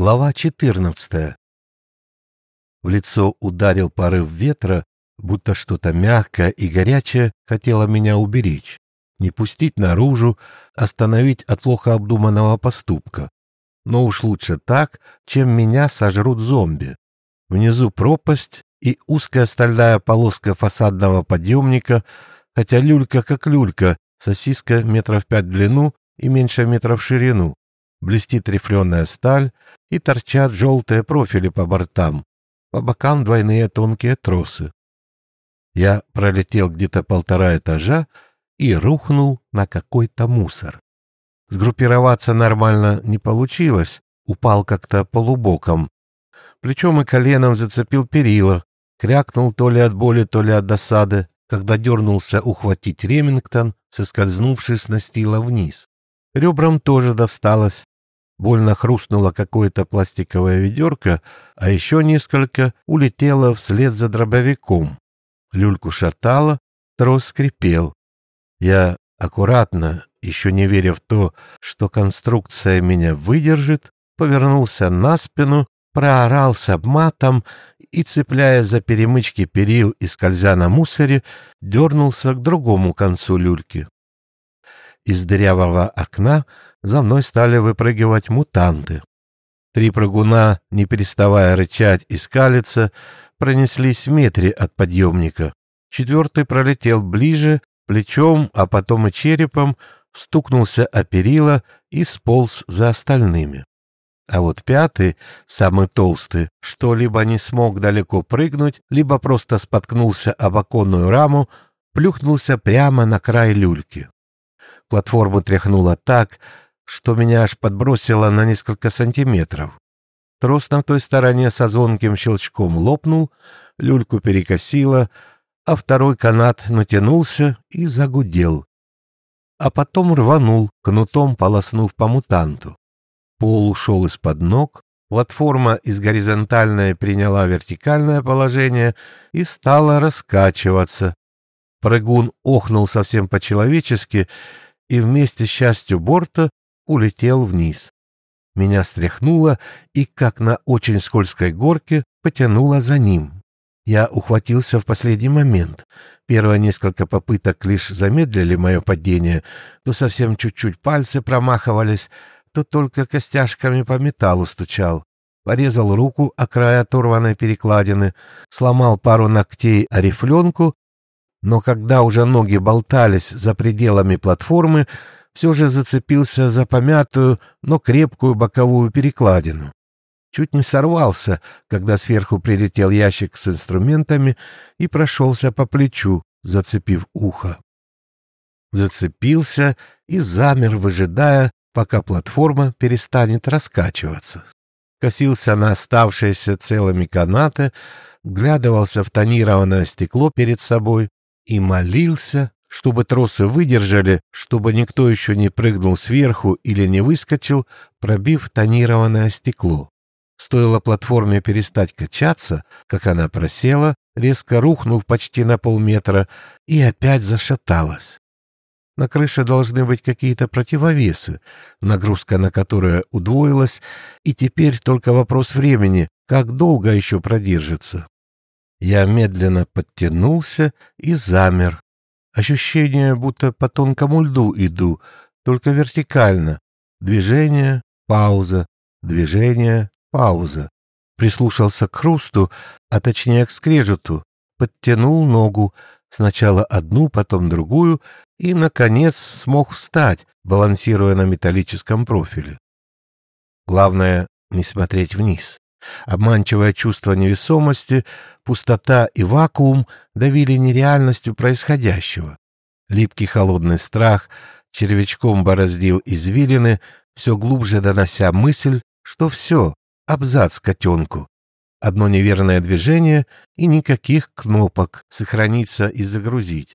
Глава 14. В лицо ударил порыв ветра, будто что-то мягкое и горячее хотело меня уберечь, не пустить наружу, остановить от плохо обдуманного поступка. Но уж лучше так, чем меня сожрут зомби. Внизу пропасть и узкая стальная полоска фасадного подъемника, хотя люлька как люлька, сосиска метров пять в длину и меньше метра в ширину блестит рифленая сталь и торчат желтые профили по бортам, по бокам двойные тонкие тросы. Я пролетел где-то полтора этажа и рухнул на какой-то мусор. Сгруппироваться нормально не получилось, упал как-то полубоком. Плечом и коленом зацепил перила, крякнул то ли от боли, то ли от досады, когда дернулся ухватить Ремингтон, соскользнувший с настила вниз. Ребрам тоже досталось, Больно хрустнуло какое-то пластиковое ведерко, а еще несколько улетело вслед за дробовиком. Люльку шатало, трос скрипел. Я аккуратно, еще не веря в то, что конструкция меня выдержит, повернулся на спину, проорался матом и, цепляя за перемычки перил и скользя на мусоре, дернулся к другому концу люльки. Из дырявого окна за мной стали выпрыгивать мутанты. Три прыгуна, не переставая рычать и скалиться, пронеслись в метре от подъемника. Четвертый пролетел ближе, плечом, а потом и черепом, стукнулся о перила и сполз за остальными. А вот пятый, самый толстый, что либо не смог далеко прыгнуть, либо просто споткнулся об оконную раму, плюхнулся прямо на край люльки. Платформу тряхнуло так, что меня аж подбросило на несколько сантиметров. Трос на той стороне со звонким щелчком лопнул, люльку перекосило, а второй канат натянулся и загудел. А потом рванул, кнутом полоснув по мутанту. Пол ушел из-под ног, платформа из горизонтальной приняла вертикальное положение и стала раскачиваться. Прыгун охнул совсем по-человечески и вместе с частью борта улетел вниз. Меня стряхнуло и, как на очень скользкой горке, потянуло за ним. Я ухватился в последний момент. Первые несколько попыток лишь замедлили мое падение, то совсем чуть-чуть пальцы промахивались, то только костяшками по металлу стучал. Порезал руку о край оторванной перекладины, сломал пару ногтей о рифленку но когда уже ноги болтались за пределами платформы, все же зацепился за помятую, но крепкую боковую перекладину. Чуть не сорвался, когда сверху прилетел ящик с инструментами и прошелся по плечу, зацепив ухо. Зацепился и замер, выжидая, пока платформа перестанет раскачиваться. Косился на оставшиеся целыми канаты, вглядывался в тонированное стекло перед собой, и молился, чтобы тросы выдержали, чтобы никто еще не прыгнул сверху или не выскочил, пробив тонированное стекло. Стоило платформе перестать качаться, как она просела, резко рухнув почти на полметра, и опять зашаталась. На крыше должны быть какие-то противовесы, нагрузка на которые удвоилась, и теперь только вопрос времени, как долго еще продержится. Я медленно подтянулся и замер. Ощущение, будто по тонкому льду иду, только вертикально. Движение, пауза, движение, пауза. Прислушался к хрусту, а точнее к скрежету. Подтянул ногу, сначала одну, потом другую, и, наконец, смог встать, балансируя на металлическом профиле. Главное — не смотреть вниз. Обманчивое чувство невесомости, пустота и вакуум давили нереальностью происходящего. Липкий холодный страх червячком бороздил извилины, все глубже донося мысль, что все, абзац котенку. Одно неверное движение и никаких кнопок сохраниться и загрузить.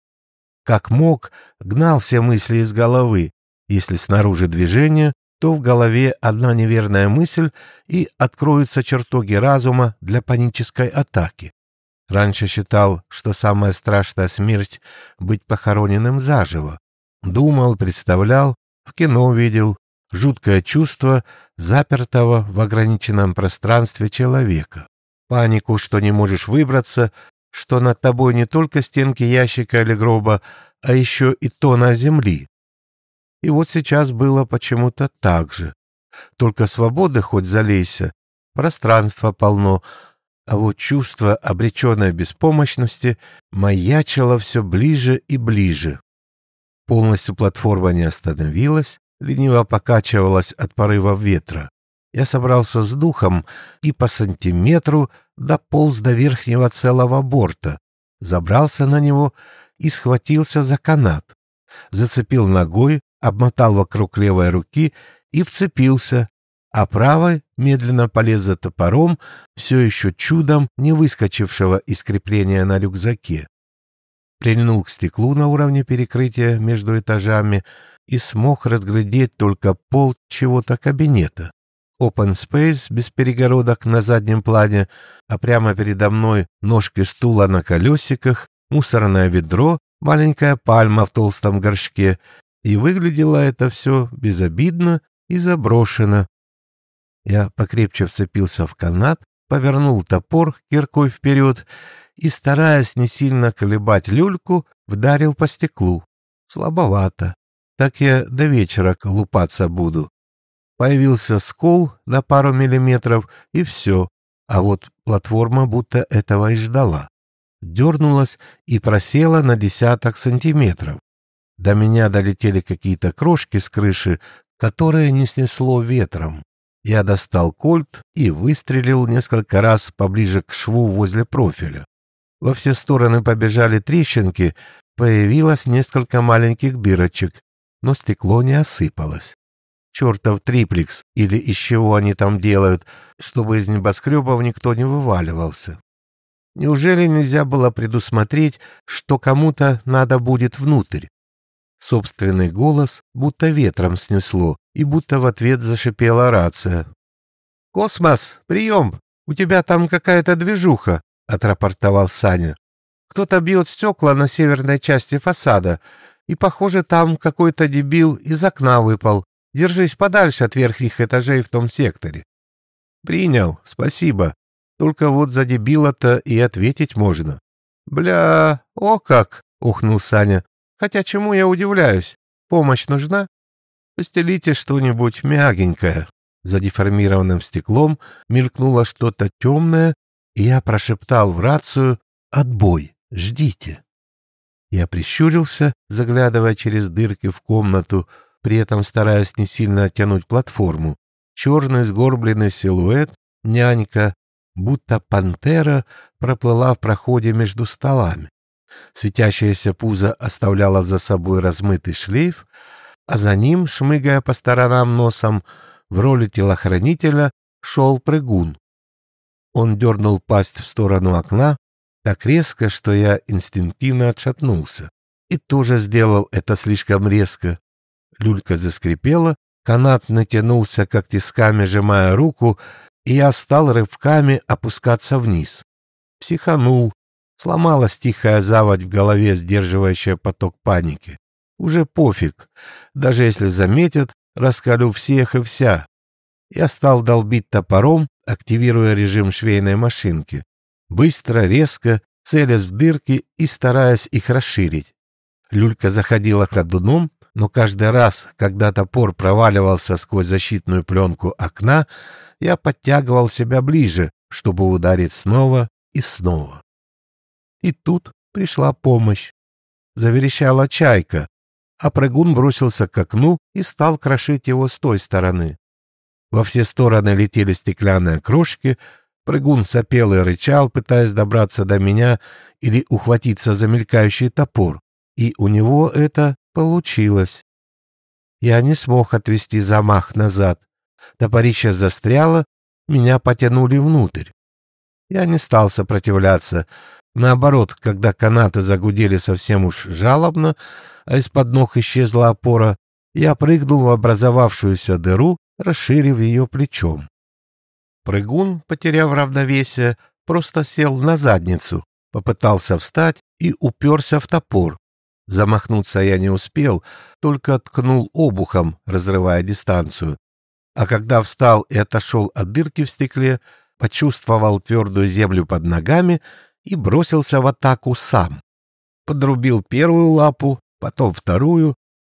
Как мог, гнал все мысли из головы. Если снаружи движение, то в голове одна неверная мысль и откроются чертоги разума для панической атаки. Раньше считал, что самая страшная смерть — быть похороненным заживо. Думал, представлял, в кино видел, жуткое чувство запертого в ограниченном пространстве человека. Панику, что не можешь выбраться, что над тобой не только стенки ящика или гроба, а еще и тона земли. И вот сейчас было почему-то так же. Только свободы хоть залейся, пространства полно, а вот чувство обреченной беспомощности маячило все ближе и ближе. Полностью платформа не остановилась, лениво покачивалась от порыва ветра. Я собрался с духом и по сантиметру дополз до верхнего целого борта, забрался на него и схватился за канат. Зацепил ногой, обмотал вокруг левой руки и вцепился, а правой медленно полез за топором, все еще чудом не выскочившего из крепления на рюкзаке. Прильнул к стеклу на уровне перекрытия между этажами и смог разглядеть только пол чего-то кабинета. Open Space без перегородок на заднем плане, а прямо передо мной ножки стула на колесиках, мусорное ведро, маленькая пальма в толстом горшке, и выглядело это все безобидно и заброшено. Я покрепче вцепился в канат, повернул топор киркой вперед и, стараясь не сильно колебать люльку, вдарил по стеклу. Слабовато. Так я до вечера колупаться буду. Появился скол на пару миллиметров, и все. А вот платформа будто этого и ждала. Дернулась и просела на десяток сантиметров. До меня долетели какие-то крошки с крыши, которые не снесло ветром. Я достал кольт и выстрелил несколько раз поближе к шву возле профиля. Во все стороны побежали трещинки, появилось несколько маленьких дырочек, но стекло не осыпалось чертов триплекс, или из чего они там делают, чтобы из небоскребов никто не вываливался. Неужели нельзя было предусмотреть, что кому-то надо будет внутрь? Собственный голос будто ветром снесло, и будто в ответ зашипела рация. «Космос, прием! У тебя там какая-то движуха!» — отрапортовал Саня. «Кто-то бьет стекла на северной части фасада, и, похоже, там какой-то дебил из окна выпал. Держись подальше от верхних этажей в том секторе. Принял, спасибо. Только вот за дебила-то и ответить можно. Бля, о как, ухнул Саня. Хотя чему я удивляюсь? Помощь нужна? Постелите что-нибудь мягенькое. За деформированным стеклом мелькнуло что-то темное, и я прошептал в рацию «Отбой! Ждите!». Я прищурился, заглядывая через дырки в комнату, при этом стараясь не сильно оттянуть платформу. Черный сгорбленный силуэт, нянька, будто пантера, проплыла в проходе между столами. Светящееся пузо оставляло за собой размытый шлейф, а за ним, шмыгая по сторонам носом, в роли телохранителя шел прыгун. Он дернул пасть в сторону окна так резко, что я инстинктивно отшатнулся. И тоже сделал это слишком резко. Люлька заскрипела, канат натянулся, как тисками сжимая руку, и я стал рывками опускаться вниз. Психанул. Сломалась тихая заводь в голове, сдерживающая поток паники. Уже пофиг. Даже если заметят, раскалю всех и вся. Я стал долбить топором, активируя режим швейной машинки. Быстро, резко, целясь в дырки и стараясь их расширить. Люлька заходила ходуном, но каждый раз, когда топор проваливался сквозь защитную пленку окна, я подтягивал себя ближе, чтобы ударить снова и снова. И тут пришла помощь. Заверещала чайка, а прыгун бросился к окну и стал крошить его с той стороны. Во все стороны летели стеклянные крошки, прыгун сопел и рычал, пытаясь добраться до меня или ухватиться за мелькающий топор, и у него это Получилось. Я не смог отвести замах назад. Топорище застряло, меня потянули внутрь. Я не стал сопротивляться. Наоборот, когда канаты загудели совсем уж жалобно, а из-под ног исчезла опора, я прыгнул в образовавшуюся дыру, расширив ее плечом. Прыгун, потеряв равновесие, просто сел на задницу, попытался встать и уперся в топор. Замахнуться я не успел, только ткнул обухом, разрывая дистанцию. А когда встал и отошел от дырки в стекле, почувствовал твердую землю под ногами и бросился в атаку сам. Подрубил первую лапу, потом вторую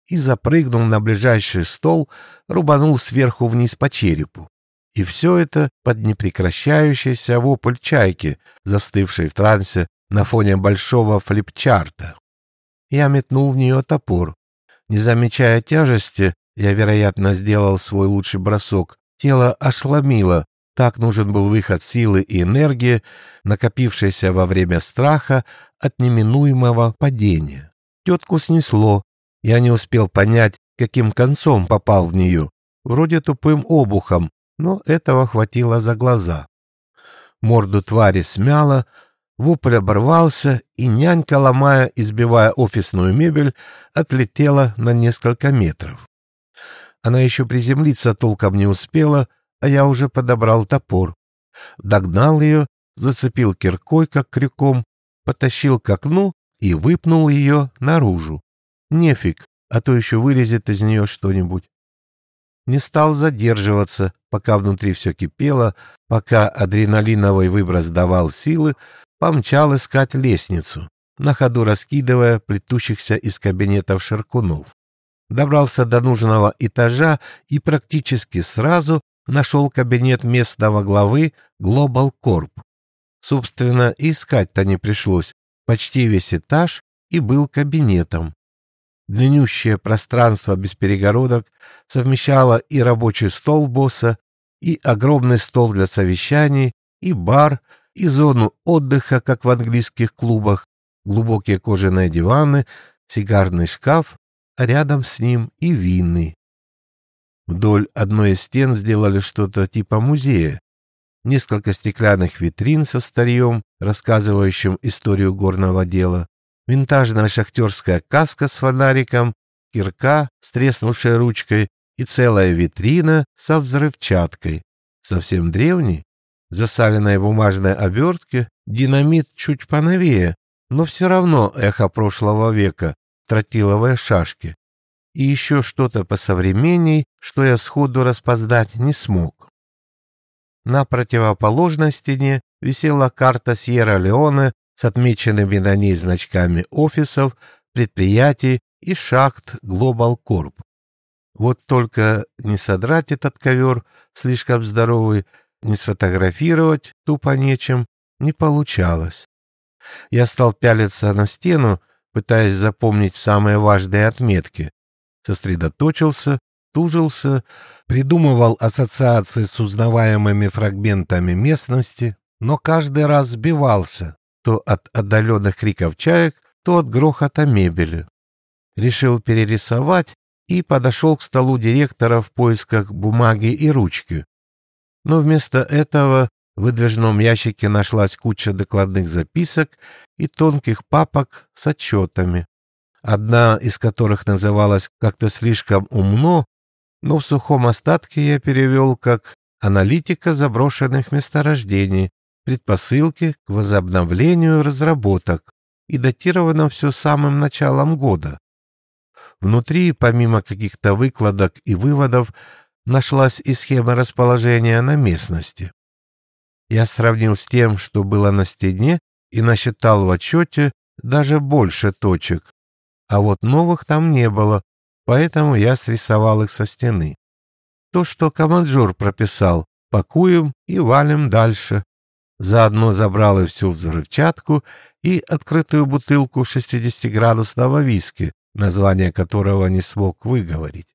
и, запрыгнул на ближайший стол, рубанул сверху вниз по черепу. И все это под непрекращающийся вопль чайки, застывшей в трансе на фоне большого флипчарта. Я метнул в нее топор. Не замечая тяжести, я, вероятно, сделал свой лучший бросок. Тело ошломило. Так нужен был выход силы и энергии, накопившейся во время страха от неминуемого падения. Тетку снесло. Я не успел понять, каким концом попал в нее. Вроде тупым обухом, но этого хватило за глаза. Морду твари смяло, вопль оборвался, и нянька, ломая и сбивая офисную мебель, отлетела на несколько метров. Она еще приземлиться толком не успела, а я уже подобрал топор. Догнал ее, зацепил киркой, как крюком, потащил к окну и выпнул ее наружу. Нефиг, а то еще вылезет из нее что-нибудь. Не стал задерживаться, пока внутри все кипело, пока адреналиновый выброс давал силы, помчал искать лестницу, на ходу раскидывая плетущихся из кабинетов шаркунов добрался до нужного этажа и практически сразу нашел кабинет местного главы Global Corp. Собственно, искать-то не пришлось. Почти весь этаж и был кабинетом. Длиннющее пространство без перегородок совмещало и рабочий стол босса, и огромный стол для совещаний, и бар, и зону отдыха, как в английских клубах, глубокие кожаные диваны, сигарный шкаф а рядом с ним и винный. Вдоль одной из стен сделали что-то типа музея. Несколько стеклянных витрин со старьем, рассказывающим историю горного дела, винтажная шахтерская каска с фонариком, кирка с треснувшей ручкой и целая витрина со взрывчаткой. Совсем древний, в засаленной бумажной обертке, динамит чуть поновее, но все равно эхо прошлого века, тротиловые шашки и еще что-то по посовременней, что я сходу распознать не смог. На противоположной стене висела карта Сьерра-Леоне с отмеченными на ней значками офисов, предприятий и шахт Global Corp. Вот только не содрать этот ковер, слишком здоровый, не сфотографировать, тупо нечем, не получалось. Я стал пялиться на стену, пытаясь запомнить самые важные отметки. Сосредоточился, тужился, придумывал ассоциации с узнаваемыми фрагментами местности, но каждый раз сбивался то от отдаленных криков чаек, то от грохота мебели. Решил перерисовать и подошел к столу директора в поисках бумаги и ручки. Но вместо этого в выдвижном ящике нашлась куча докладных записок и тонких папок с отчетами, одна из которых называлась как-то слишком умно, но в сухом остатке я перевел как «Аналитика заброшенных месторождений, предпосылки к возобновлению разработок» и датировано все самым началом года. Внутри, помимо каких-то выкладок и выводов, нашлась и схема расположения на местности. Я сравнил с тем, что было на стене, и насчитал в отчете даже больше точек. А вот новых там не было, поэтому я срисовал их со стены. То, что команджор прописал, пакуем и валим дальше. Заодно забрал и всю взрывчатку, и открытую бутылку 60-градусного виски, название которого не смог выговорить.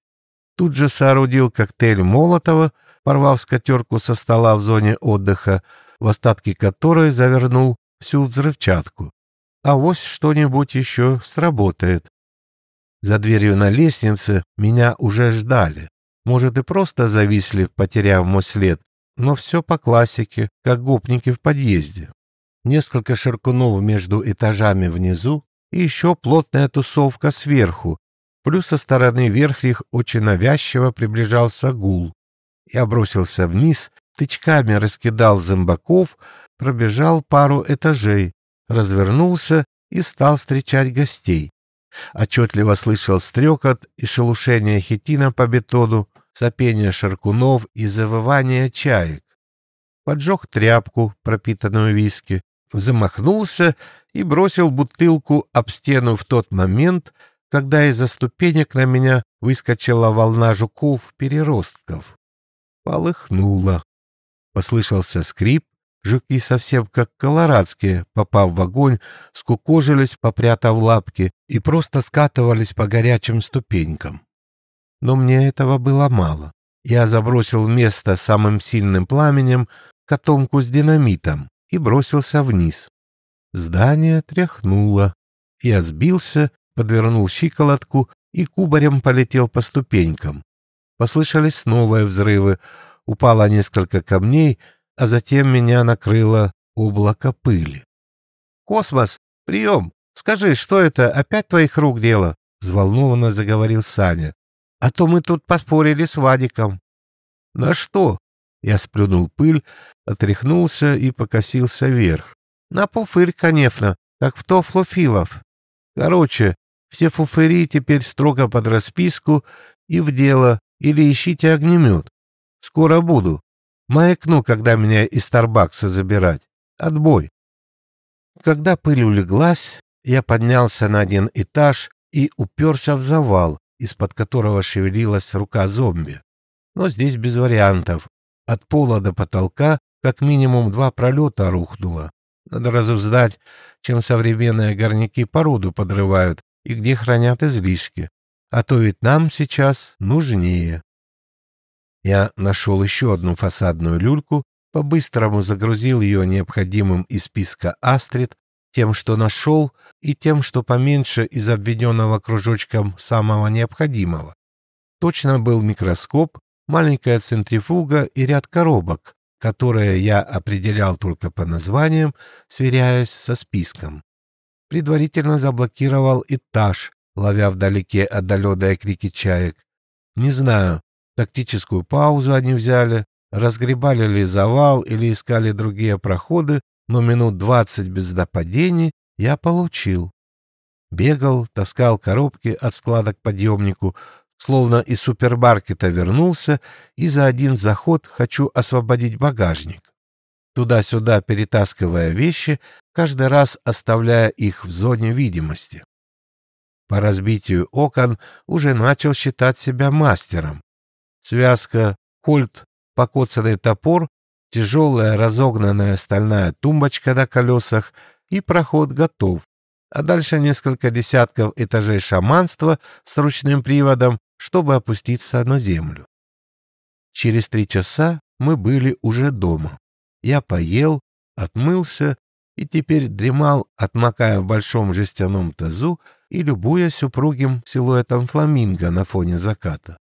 Тут же соорудил коктейль Молотова, порвав скатерку со стола в зоне отдыха, в остатки которой завернул всю взрывчатку. А вось что-нибудь еще сработает. За дверью на лестнице меня уже ждали. Может, и просто зависли, потеряв мой след, но все по классике, как гопники в подъезде. Несколько ширкунов между этажами внизу и еще плотная тусовка сверху, плюс со стороны верхних очень навязчиво приближался гул. Я бросился вниз, тычками раскидал зомбаков, пробежал пару этажей, развернулся и стал встречать гостей. Отчетливо слышал стрекот и шелушение хитина по бетону, сопение шаркунов и завывание чаек. Поджег тряпку, пропитанную виски, замахнулся и бросил бутылку об стену в тот момент, когда из-за ступенек на меня выскочила волна жуков-переростков. Полыхнуло. Послышался скрип, жуки совсем как колорадские, попав в огонь, скукожились, попрятав лапки, и просто скатывались по горячим ступенькам. Но мне этого было мало. Я забросил место самым сильным пламенем котомку с динамитом и бросился вниз. Здание тряхнуло. Я сбился, подвернул щиколотку и кубарем полетел по ступенькам. Послышались новые взрывы, упало несколько камней, а затем меня накрыло облако пыли. «Космос, прием! Скажи, что это, опять твоих рук дело?» — взволнованно заговорил Саня. «А то мы тут поспорили с Вадиком». «На что?» Я сплюнул пыль, отряхнулся и покосился вверх. «На пуфырь, конечно, как в тофлофилов. Короче, все фуфыри теперь строго под расписку и в дело, или ищите огнемет. Скоро буду. Маякну, когда меня из Старбакса забирать. Отбой. Когда пыль улеглась, я поднялся на один этаж и уперся в завал, из-под которого шевелилась рука зомби. Но здесь без вариантов. От пола до потолка как минимум два пролета рухнуло. Надо разузнать, чем современные горняки породу подрывают и где хранят излишки. А то ведь нам сейчас нужнее. Я нашел еще одну фасадную люльку, по-быстрому загрузил ее необходимым из списка «Астрид», тем, что нашел, и тем, что поменьше из обведенного кружочком самого необходимого. Точно был микроскоп, маленькая центрифуга и ряд коробок, которые я определял только по названиям, сверяясь со списком. Предварительно заблокировал этаж, ловя вдалеке отдаленные крики чаек. Не знаю, Тактическую паузу они взяли, разгребали ли завал или искали другие проходы, но минут двадцать без нападений я получил. Бегал, таскал коробки от склада к подъемнику, словно из супермаркета вернулся, и за один заход хочу освободить багажник. Туда-сюда перетаскивая вещи, каждый раз оставляя их в зоне видимости. По разбитию окон уже начал считать себя мастером. Связка, кольт, покоцанный топор, тяжелая разогнанная стальная тумбочка на колесах и проход готов. А дальше несколько десятков этажей шаманства с ручным приводом, чтобы опуститься на землю. Через три часа мы были уже дома. Я поел, отмылся и теперь дремал, отмокая в большом жестяном тазу и любуясь упругим силуэтом фламинго на фоне заката.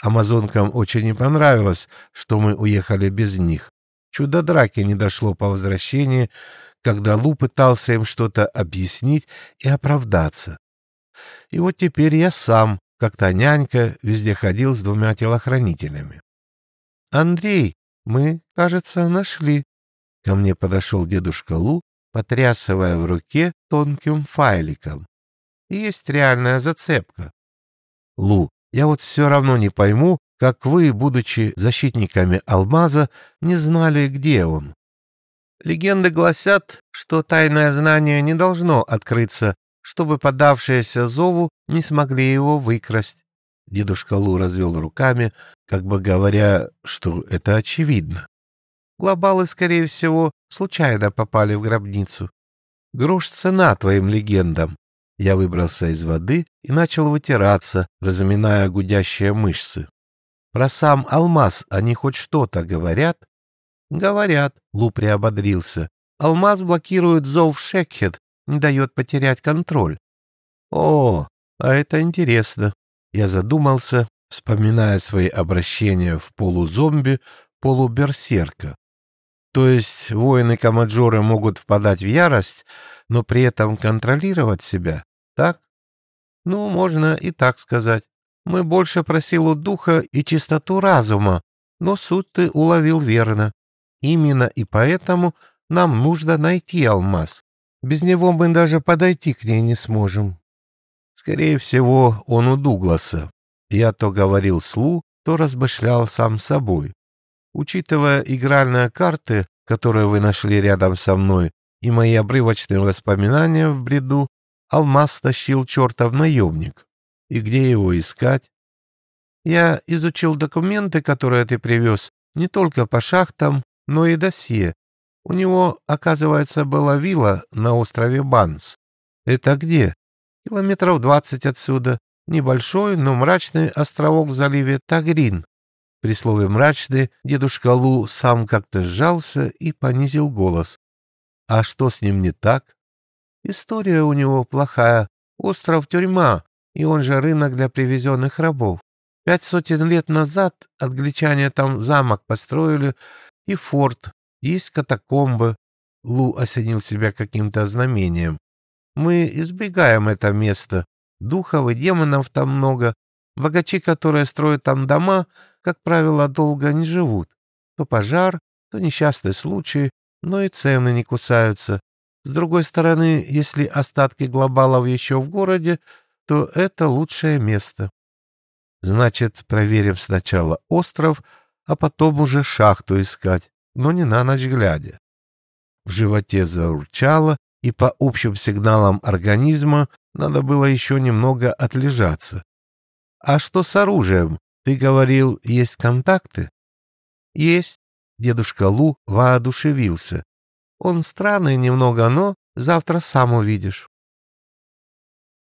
Амазонкам очень не понравилось, что мы уехали без них. Чудо драки не дошло по возвращении, когда Лу пытался им что-то объяснить и оправдаться. И вот теперь я сам, как та нянька, везде ходил с двумя телохранителями. «Андрей, мы, кажется, нашли». Ко мне подошел дедушка Лу, потрясывая в руке тонким файликом. «Есть реальная зацепка». «Лу, я вот все равно не пойму, как вы, будучи защитниками алмаза, не знали, где он. Легенды гласят, что тайное знание не должно открыться, чтобы подавшиеся зову не смогли его выкрасть. Дедушка Лу развел руками, как бы говоря, что это очевидно. Глобалы, скорее всего, случайно попали в гробницу. Грош цена твоим легендам. Я выбрался из воды и начал вытираться, разминая гудящие мышцы. Про сам алмаз они хоть что-то говорят? Говорят, Лу приободрился. Алмаз блокирует зов Шекхет, не дает потерять контроль. О, а это интересно. Я задумался, вспоминая свои обращения в полузомби, полуберсерка. То есть воины-комаджоры могут впадать в ярость, но при этом контролировать себя? Так? Ну, можно и так сказать. Мы больше про силу духа и чистоту разума, но суть ты уловил верно. Именно и поэтому нам нужно найти алмаз. Без него мы даже подойти к ней не сможем. Скорее всего, он у Дугласа. Я то говорил Слу, то размышлял сам собой. Учитывая игральные карты, которые вы нашли рядом со мной, и мои обрывочные воспоминания в бреду, алмаз тащил чертов наемник. И где его искать? Я изучил документы, которые ты привез, не только по шахтам, но и досье. У него, оказывается, была вилла на острове Банс. Это где? Километров двадцать отсюда. Небольшой, но мрачный островок в заливе Тагрин. При слове «мрачный» дедушка Лу сам как-то сжался и понизил голос. А что с ним не так? История у него плохая. Остров — тюрьма, и он же рынок для привезенных рабов. Пять сотен лет назад англичане там замок построили и форт, есть катакомбы. Лу осенил себя каким-то знамением. Мы избегаем это место. Духов и демонов там много. Богачи, которые строят там дома, как правило, долго не живут. То пожар, то несчастный случай, но и цены не кусаются. С другой стороны, если остатки глобалов еще в городе, то это лучшее место. Значит, проверим сначала остров, а потом уже шахту искать, но не на ночь глядя. В животе заурчало, и по общим сигналам организма надо было еще немного отлежаться. «А что с оружием? Ты говорил, есть контакты?» «Есть». Дедушка Лу воодушевился. «Он странный немного, но завтра сам увидишь».